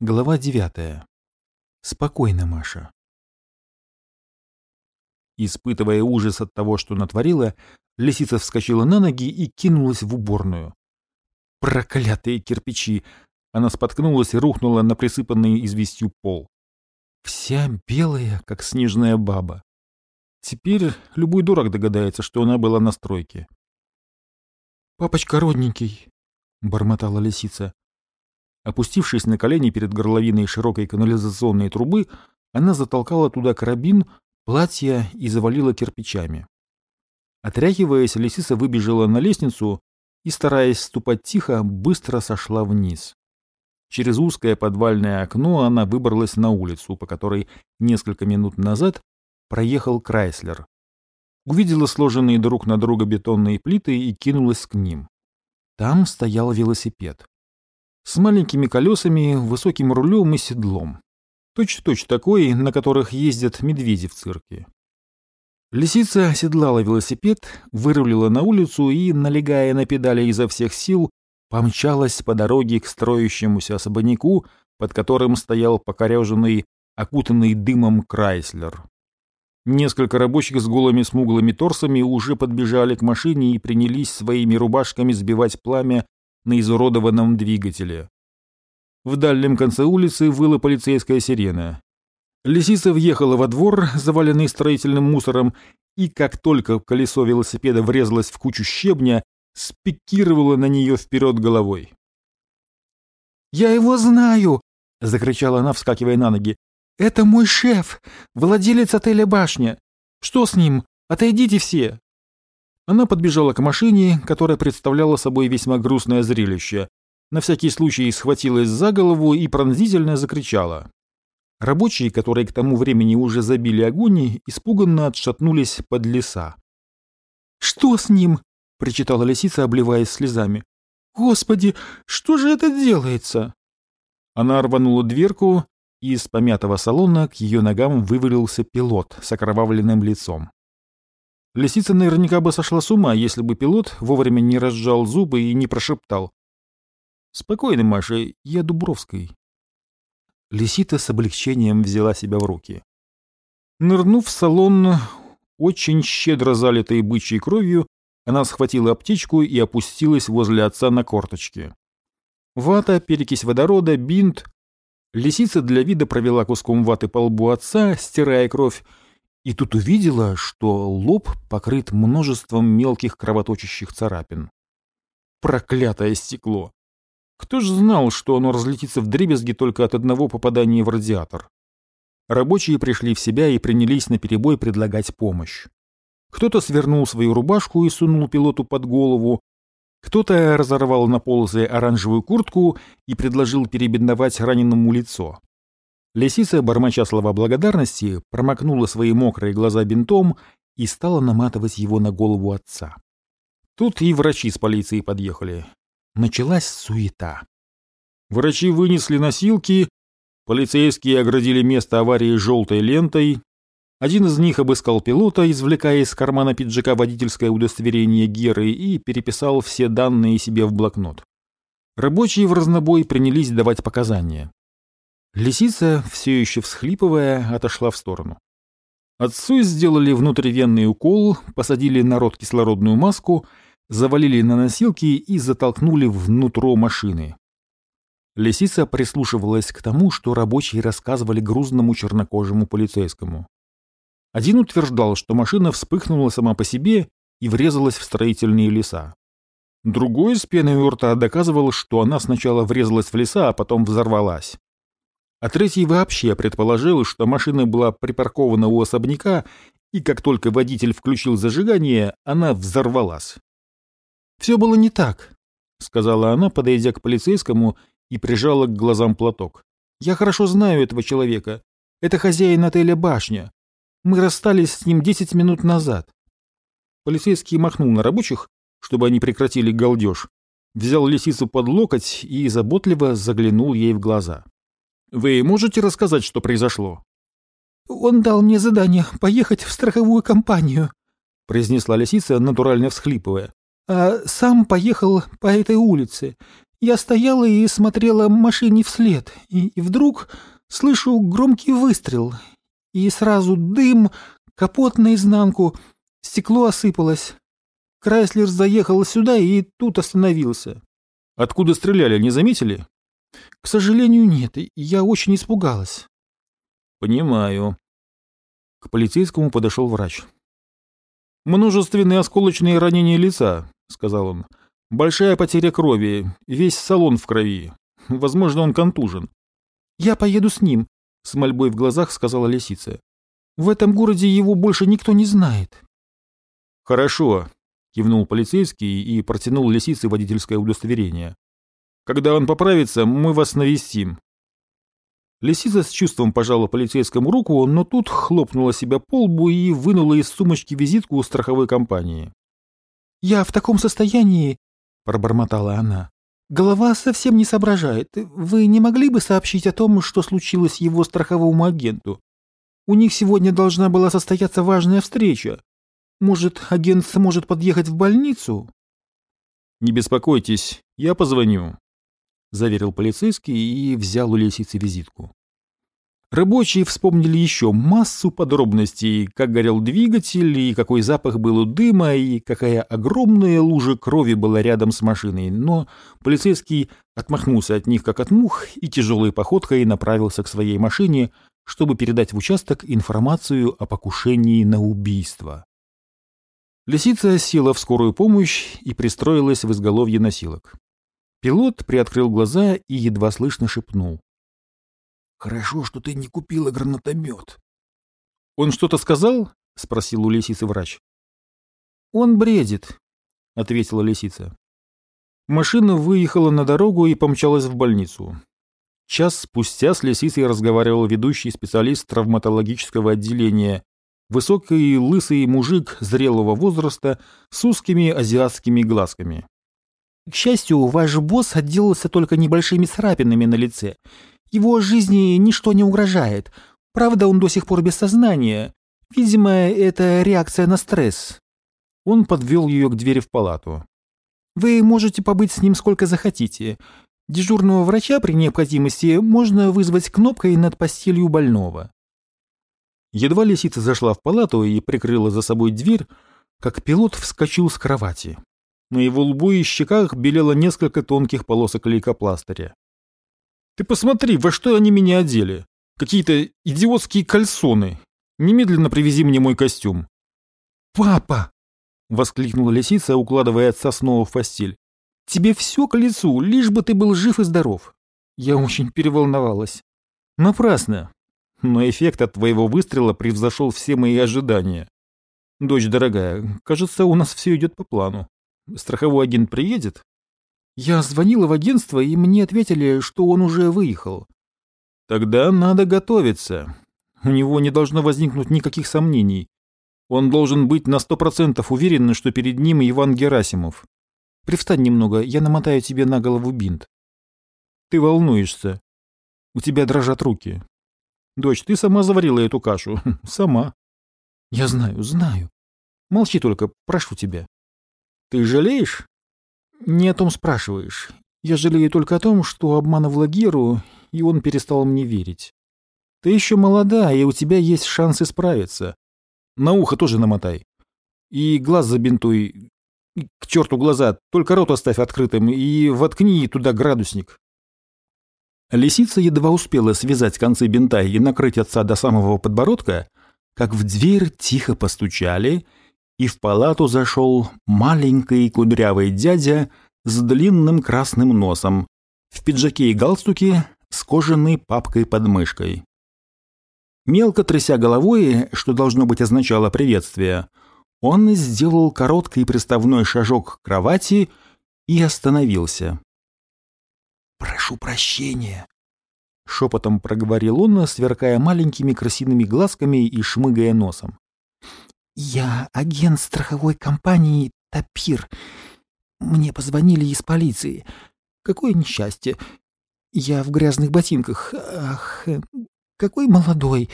Глава девятая. Спокойно, Маша. Испытывая ужас от того, что натворила, лисица вскочила на ноги и кинулась в уборную. Проклятые кирпичи! Она споткнулась и рухнула на присыпанный известью пол. Вся белая, как снежная баба. Теперь любой дурак догадается, что она была на стройке. «Папочка родненький», — бормотала лисица. Опустившись на колени перед горловиной широкой канализационной трубы, она затолкала туда карабин, платье и завалила кирпичами. Отряхиваясь, лисица выбежала на лестницу и, стараясь ступать тихо, быстро сошла вниз. Через узкое подвальное окно она выбралась на улицу, по которой несколько минут назад проехал Крайслер. Увидела сложенные друг на друга бетонные плиты и кинулась к ним. Там стоял велосипед с маленькими колесами, высоким рулем и седлом. Точь-в-точь -точь такой, на которых ездят медведи в цирке. Лисица оседлала велосипед, вырулила на улицу и, налегая на педали изо всех сил, помчалась по дороге к строящемуся особняку, под которым стоял покореженный, окутанный дымом Крайслер. Несколько рабочих с голыми смуглыми торсами уже подбежали к машине и принялись своими рубашками сбивать пламя на изуродованном двигателе. В дальнем конце улицы выла полицейская сирена. Лисица въехала во двор, заваленный строительным мусором, и как только колесо велосипеда врезалось в кучу щебня, спикировала на нее вперед головой. «Я его знаю!» — закричала она, вскакивая на ноги. «Это мой шеф, владелец отеля «Башня». Что с ним? Отойдите все!» Она подбежала к машине, которая представляла собой весьма грустное зрелище. На всякий случай схватилась за голову и пронзительно закричала. Рабочие, которые к тому времени уже забили огонь, испуганно отшатнулись под леса. «Что с ним?» — причитала лисица, обливаясь слезами. «Господи, что же это делается?» Она рванула дверку, и из помятого салона к ее ногам вывалился пилот с окровавленным лицом. Лисица наверняка бы сошла с ума, если бы пилот вовремя не разжал зубы и не прошептал. «Спокойно, Маша, я Дубровской». Лисита с облегчением взяла себя в руки. Нырнув в салон, очень щедро залитой бычьей кровью, она схватила аптечку и опустилась возле отца на корточки. Вата, перекись водорода, бинт. Лисица для вида провела куском ваты по лбу отца, стирая кровь, и тут увидела, что лоб покрыт множеством мелких кровоточащих царапин. Проклятое стекло! Кто ж знал, что оно разлетится в дребезги только от одного попадания в радиатор? Рабочие пришли в себя и принялись наперебой предлагать помощь. Кто-то свернул свою рубашку и сунул пилоту под голову, кто-то разорвал на полосы оранжевую куртку и предложил перебинтовать раненому лицо. Лисица, бормоча слова благодарности, промокнула свои мокрые глаза бинтом и стала наматывать его на голову отца. Тут и врачи с полицией подъехали. Началась суета. Врачи вынесли носилки, полицейские оградили место аварии желтой лентой. Один из них обыскал пилота, извлекая из кармана пиджака водительское удостоверение Геры и переписал все данные себе в блокнот. Рабочие в разнобой принялись давать показания. Лисица, все еще всхлипывая, отошла в сторону. Отцу сделали внутривенный укол, посадили на рот кислородную маску, завалили на носилки и затолкнули внутрь машины. Лисица прислушивалась к тому, что рабочие рассказывали грузному чернокожему полицейскому. Один утверждал, что машина вспыхнула сама по себе и врезалась в строительные леса. Другой с пеной у рта доказывал, что она сначала врезалась в леса, а потом взорвалась. А третий вообще предположил, что машина была припаркована у особняка, и как только водитель включил зажигание, она взорвалась. «Все было не так», — сказала она, подойдя к полицейскому и прижала к глазам платок. «Я хорошо знаю этого человека. Это хозяин отеля «Башня». Мы расстались с ним десять минут назад». Полицейский махнул на рабочих, чтобы они прекратили галдеж, взял лисицу под локоть и заботливо заглянул ей в глаза. Вы можете рассказать, что произошло? Он дал мне задание поехать в страховую компанию, произнесла лисица, натурально всхлипывая. А сам поехал по этой улице. Я стояла и смотрела машине вслед, и, и вдруг слышу громкий выстрел, и сразу дым, капот наизнанку, стекло осыпалось. Крайслер заехал сюда и тут остановился. Откуда стреляли, не заметили? К сожалению, нет, я очень испугалась. Понимаю. К полицейскому подошел врач. Множественные осколочные ранения лица, сказал он. Большая потеря крови, весь салон в крови. Возможно, он контужен. Я поеду с ним, с мольбой в глазах сказала лисица. В этом городе его больше никто не знает. Хорошо, кивнул полицейский и протянул лисице водительское удостоверение. Когда он поправится, мы вас навестим. Лисица с чувством пожала полицейскому руку, но тут хлопнула себя по лбу и вынула из сумочки визитку страховой компании. «Я в таком состоянии», — пробормотала она. «Голова совсем не соображает. Вы не могли бы сообщить о том, что случилось его страховому агенту? У них сегодня должна была состояться важная встреча. Может, агент сможет подъехать в больницу?» «Не беспокойтесь, я позвоню», — заверил полицейский и взял у лисицы визитку. Рабочие вспомнили еще массу подробностей, как горел двигатель, и какой запах был у дыма, и какая огромная лужа крови была рядом с машиной, но полицейский отмахнулся от них, как от мух, и тяжелой походкой направился к своей машине, чтобы передать в участок информацию о покушении на убийство. Лисица села в скорую помощь и пристроилась в изголовье носилок. Пилот приоткрыл глаза и едва слышно шепнул. «Хорошо, что ты не купила гранатомет». «Он что-то сказал?» — спросил у лисицы врач. «Он бредит», — ответила лисица. Машина выехала на дорогу и помчалась в больницу. Час спустя с лисицей разговаривал ведущий специалист травматологического отделения Высокий лысый мужик зрелого возраста с узкими азиатскими глазками. К счастью, ваш босс отделался только небольшими царапинами на лице. Его жизни ничто не угрожает. Правда, он до сих пор без сознания. Видимо, это реакция на стресс. Он подвел ее к двери в палату. Вы можете побыть с ним сколько захотите. Дежурного врача при необходимости можно вызвать кнопкой над постелью больного. Едва лисица зашла в палату и прикрыла за собой дверь, как пилот вскочил с кровати. На его лбу и щеках белело несколько тонких полосок лейкопластыря. «Ты посмотри, во что они меня одели! Какие-то идиотские кальсоны! Немедленно привези мне мой костюм!» «Папа!» — воскликнула лисица, укладывая отца снова в постель. «Тебе все к лицу, лишь бы ты был жив и здоров!» Я очень переволновалась. «Напрасно но эффект от твоего выстрела превзошел все мои ожидания. Дочь дорогая, кажется, у нас все идет по плану. Страховой агент приедет? Я звонила в агентство, и мне ответили, что он уже выехал. Тогда надо готовиться. У него не должно возникнуть никаких сомнений. Он должен быть на сто процентов уверен, что перед ним Иван Герасимов. Привстань немного, я намотаю тебе на голову бинт. Ты волнуешься. У тебя дрожат руки. Дочь, ты сама заварила эту кашу. Сама. Я знаю, знаю. Молчи только, прошу тебя. Ты жалеешь? Не о том спрашиваешь. Я жалею только о том, что обманывала Геру, и он перестал мне верить. Ты еще молода, и у тебя есть шанс исправиться. На ухо тоже намотай. И глаз забинтуй. К черту глаза, только рот оставь открытым и воткни туда градусник. Лисица едва успела связать концы бинта и накрыть отца до самого подбородка, как в дверь тихо постучали, и в палату зашел маленький кудрявый дядя с длинным красным носом, в пиджаке и галстуке с кожаной папкой под мышкой. Мелко тряся головой, что должно быть означало приветствие, он сделал короткий приставной шажок к кровати и остановился. «Прошу прощения», — шепотом проговорил он, сверкая маленькими красивыми глазками и шмыгая носом. «Я агент страховой компании «Тапир». Мне позвонили из полиции. Какое несчастье. Я в грязных ботинках. Ах, какой молодой.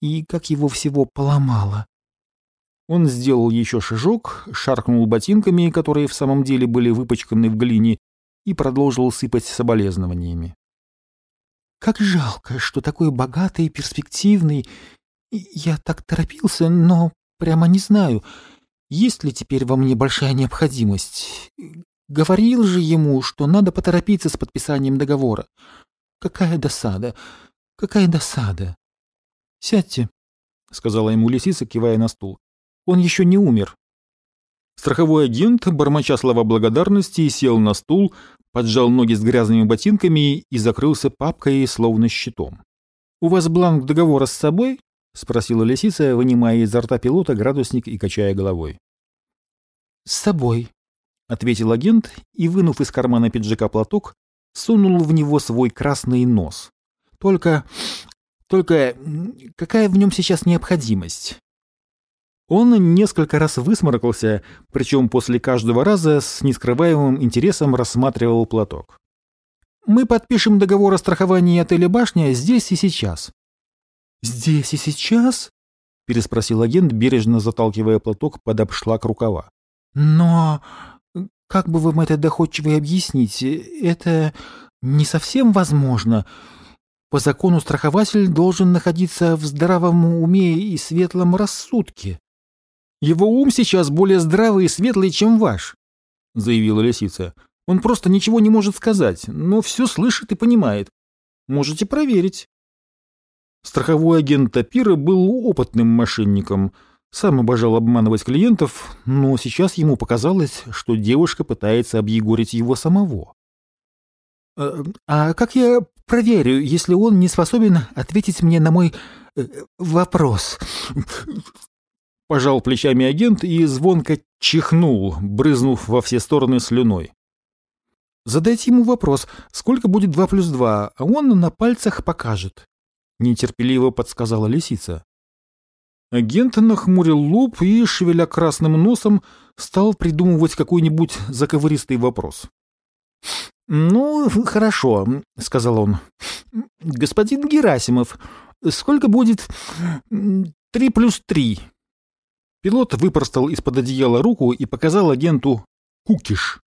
И как его всего поломало». Он сделал еще шажок, шаркнул ботинками, которые в самом деле были выпачканы в глине, и продолжил сыпать соболезнованиями. «Как жалко, что такой богатый перспективный. Я так торопился, но прямо не знаю, есть ли теперь во мне большая необходимость. Говорил же ему, что надо поторопиться с подписанием договора. Какая досада, какая досада. Сядьте, — сказала ему лисица, кивая на стул. Он еще не умер. Страховой агент, бормоча слова благодарности, сел на стул, поджал ноги с грязными ботинками и закрылся папкой, словно щитом. «У вас бланк договора с собой?» — спросила лисица, вынимая изо рта пилота градусник и качая головой. «С собой», — ответил агент и, вынув из кармана пиджака платок, сунул в него свой красный нос. «Только... только какая в нем сейчас необходимость?» Он несколько раз высморкался, причем после каждого раза с нескрываемым интересом рассматривал платок. «Мы подпишем договор о страховании отеля «Башня» здесь и сейчас». «Здесь и сейчас?» — переспросил агент, бережно заталкивая платок под обшлак рукава. «Но как бы вам это доходчиво объяснить? Это не совсем возможно. По закону страхователь должен находиться в здравом уме и светлом рассудке. Его ум сейчас более здравый и светлый, чем ваш, заявила лисица. Он просто ничего не может сказать, но все слышит и понимает. Можете проверить. Страховой агент Тапира был опытным мошенником, сам обожал обманывать клиентов, но сейчас ему показалось, что девушка пытается объегорить его самого. «А, «А как я проверю, если он не способен ответить мне на мой э, вопрос?» Пожал плечами агент и звонко чихнул, брызнув во все стороны слюной. Задайте ему вопрос, сколько будет два плюс два, а он на пальцах покажет. Нетерпеливо подсказала лисица. Агент нахмурил лоб и, шевеля красным носом, стал придумывать какой-нибудь заковыристый вопрос. «Ну, хорошо», — сказал он. «Господин Герасимов, сколько будет три плюс три?» Пилот выпростал из-под одеяла руку и показал агенту кукиш.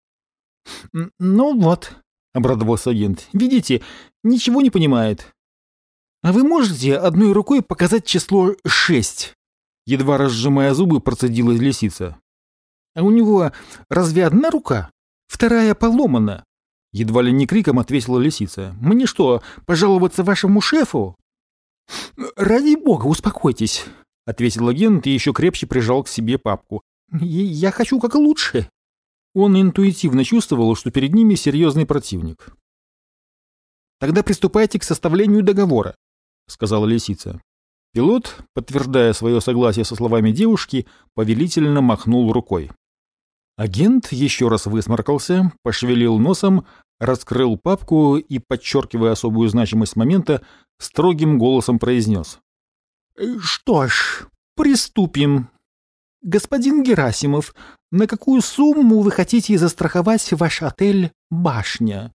«Ну вот», — обрадовался агент, — «видите, ничего не понимает». «А вы можете одной рукой показать число шесть?» Едва разжимая зубы, процедила лисица. «А у него разве одна рука? Вторая поломана?» Едва ли не криком ответила лисица. «Мне что, пожаловаться вашему шефу?» «Ради бога, успокойтесь», — ответил агент и еще крепче прижал к себе папку. «Я хочу как лучше». Он интуитивно чувствовал, что перед ними серьезный противник. «Тогда приступайте к составлению договора», — сказала лисица. Пилот, подтверждая свое согласие со словами девушки, повелительно махнул рукой. Агент еще раз высморкался, пошевелил носом, раскрыл папку и, подчеркивая особую значимость момента, строгим голосом произнес. «Что ж, приступим. Господин Герасимов, на какую сумму вы хотите застраховать ваш отель «Башня»?»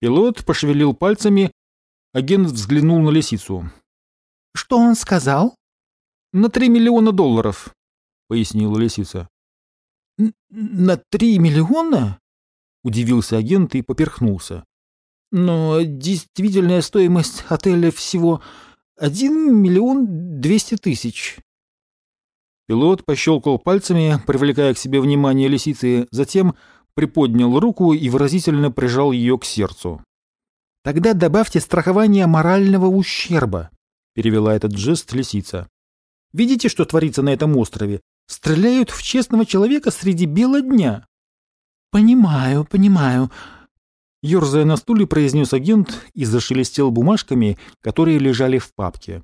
Пилот пошевелил пальцами, агент взглянул на лисицу. «Что он сказал?» «На три миллиона долларов», — пояснила лисица. «На три миллиона?» — удивился агент и поперхнулся. «Но действительная стоимость отеля всего один миллион двести тысяч». Пилот пощелкал пальцами, привлекая к себе внимание лисицы, затем приподнял руку и выразительно прижал ее к сердцу. «Тогда добавьте страхование морального ущерба», — перевела этот жест лисица. «Видите, что творится на этом острове? Стреляют в честного человека среди бела дня». «Понимаю, понимаю», Ёрзая на стуле, произнес агент и зашелестел бумажками, которые лежали в папке.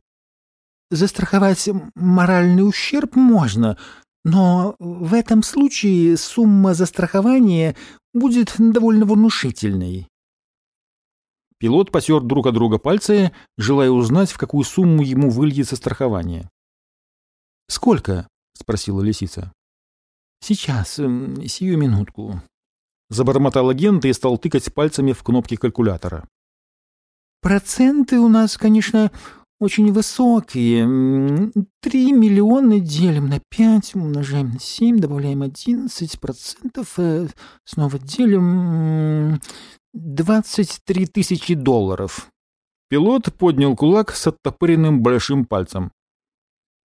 «Застраховать моральный ущерб можно, но в этом случае сумма застрахования будет довольно внушительной». Пилот потер друг от друга пальцы, желая узнать, в какую сумму ему выльется страхование. «Сколько?» — спросила лисица. «Сейчас, сию минутку», Забормотал агент и стал тыкать пальцами в кнопки калькулятора. «Проценты у нас, конечно, очень высокие. Три миллиона делим на пять, умножаем на семь, добавляем одиннадцать процентов, э, снова делим двадцать три тысячи долларов. Пилот поднял кулак с оттопыренным большим пальцем.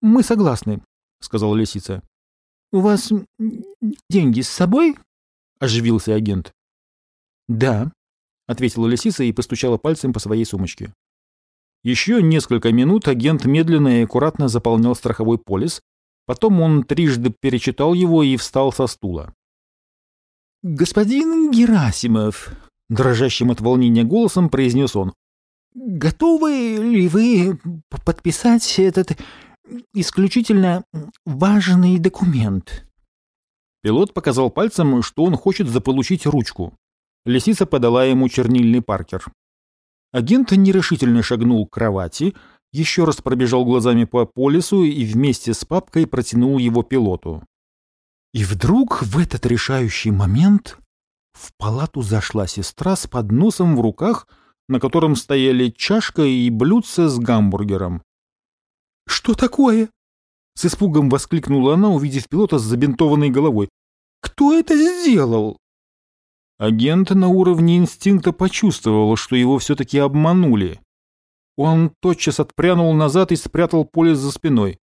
«Мы согласны», — сказала лисица. «У вас деньги с собой?» — оживился агент. «Да», — ответила лисица и постучала пальцем по своей сумочке. Еще несколько минут агент медленно и аккуратно заполнял страховой полис, потом он трижды перечитал его и встал со стула. «Господин Герасимов», — дрожащим от волнения голосом произнес он, — «готовы ли вы подписать этот исключительно важный документ?» Пилот показал пальцем, что он хочет заполучить ручку. Лисица подала ему чернильный паркер. Агент нерешительно шагнул к кровати, еще раз пробежал глазами по полису и вместе с папкой протянул его пилоту. И вдруг в этот решающий момент в палату зашла сестра с подносом в руках, на котором стояли чашка и блюдце с гамбургером. «Что такое?» С испугом воскликнула она, увидев пилота с забинтованной головой. «Кто это сделал?» Агент на уровне инстинкта почувствовал, что его все-таки обманули. Он тотчас отпрянул назад и спрятал поле за спиной.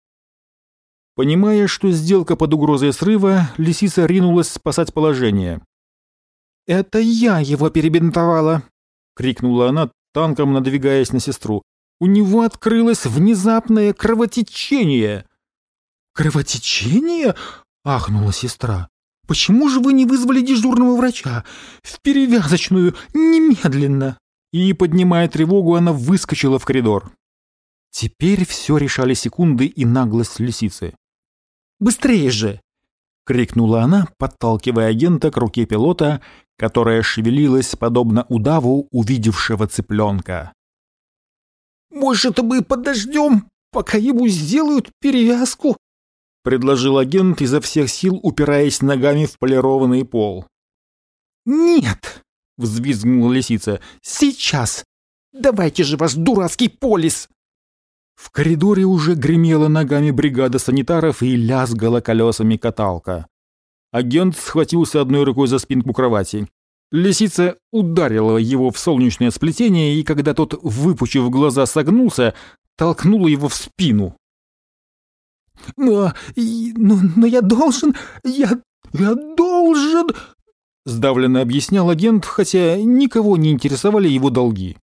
Понимая, что сделка под угрозой срыва, лисица ринулась спасать положение. «Это я его перебинтовала!» — крикнула она, танком надвигаясь на сестру. «У него открылось внезапное кровотечение!» «Кровотечение?» — ахнула сестра. «Почему же вы не вызвали дежурного врача? В перевязочную, немедленно!» И, поднимая тревогу, она выскочила в коридор. Теперь все решали секунды и наглость лисицы. «Быстрее же!» — крикнула она, подталкивая агента к руке пилота, которая шевелилась, подобно удаву, увидевшего цыпленка. «Может, мы подождем, пока ему сделают перевязку?» предложил агент изо всех сил, упираясь ногами в полированный пол. «Нет!» — взвизгнула лисица. «Сейчас! Давайте же ваш дурацкий полис!» В коридоре уже гремела ногами бригада санитаров и лязгала колесами каталка. Агент схватился одной рукой за спинку кровати. Лисица ударила его в солнечное сплетение, и когда тот, выпучив глаза, согнулся, толкнула его в спину. Но, но, но я должен, я, я должен...» Сдавленно объяснял агент, хотя никого не интересовали его долги.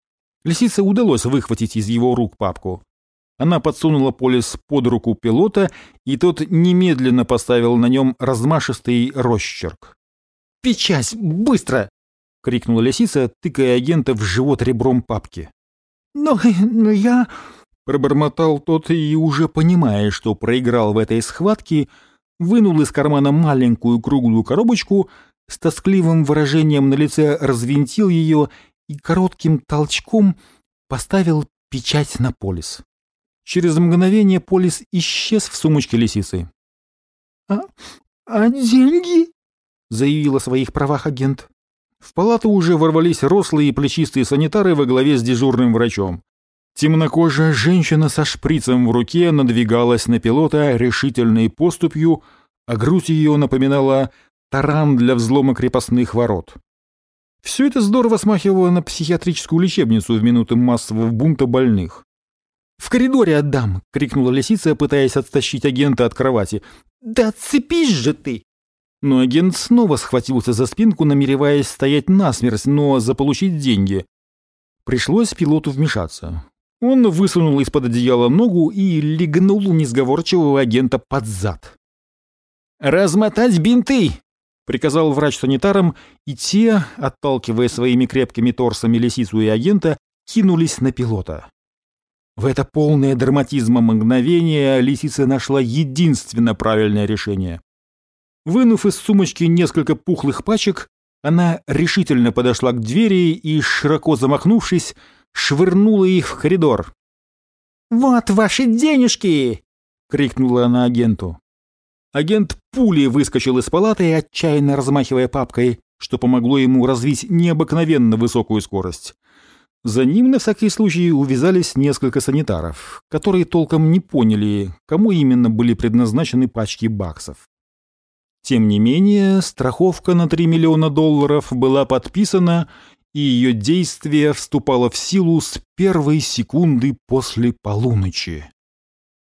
Лисице удалось выхватить из его рук папку. Она подсунула полис под руку пилота, и тот немедленно поставил на нем размашистый росчерк. «Печать! Быстро!» — крикнула лисица, тыкая агента в живот ребром папки. «Но, но я...» Пробормотал тот и, уже понимая, что проиграл в этой схватке, вынул из кармана маленькую круглую коробочку, с тоскливым выражением на лице развинтил ее и коротким толчком поставил печать на полис. Через мгновение полис исчез в сумочке лисицы. «А, а деньги?» — заявил о своих правах агент. В палату уже ворвались рослые и плечистые санитары во главе с дежурным врачом. Темнокожая женщина со шприцем в руке надвигалась на пилота решительной поступью, а грудь ее напоминала таран для взлома крепостных ворот. Все это здорово смахивало на психиатрическую лечебницу в минуты массового бунта больных. «В коридоре отдам!» — крикнула лисица, пытаясь отстащить агента от кровати. «Да отцепись же ты!» Но агент снова схватился за спинку, намереваясь стоять насмерть, но заполучить деньги. Пришлось пилоту вмешаться. Он высунул из-под одеяла ногу и легнул несговорчивого агента под зад. «Размотать бинты!» — приказал врач санитарам, и те, отталкивая своими крепкими торсами лисицу и агента, кинулись на пилота. В это полное драматизма мгновение лисица нашла единственно правильное решение. Вынув из сумочки несколько пухлых пачек, она решительно подошла к двери и, широко замахнувшись, швырнула их в коридор. «Вот ваши денежки!» — крикнула она агенту. Агент пулей выскочил из палаты, отчаянно размахивая папкой, что помогло ему развить необыкновенно высокую скорость. За ним на всякий случай увязались несколько санитаров, которые толком не поняли, кому именно были предназначены пачки баксов. Тем не менее, страховка на 3 миллиона долларов была подписана, и ее действие вступало в силу с первой секунды после полуночи.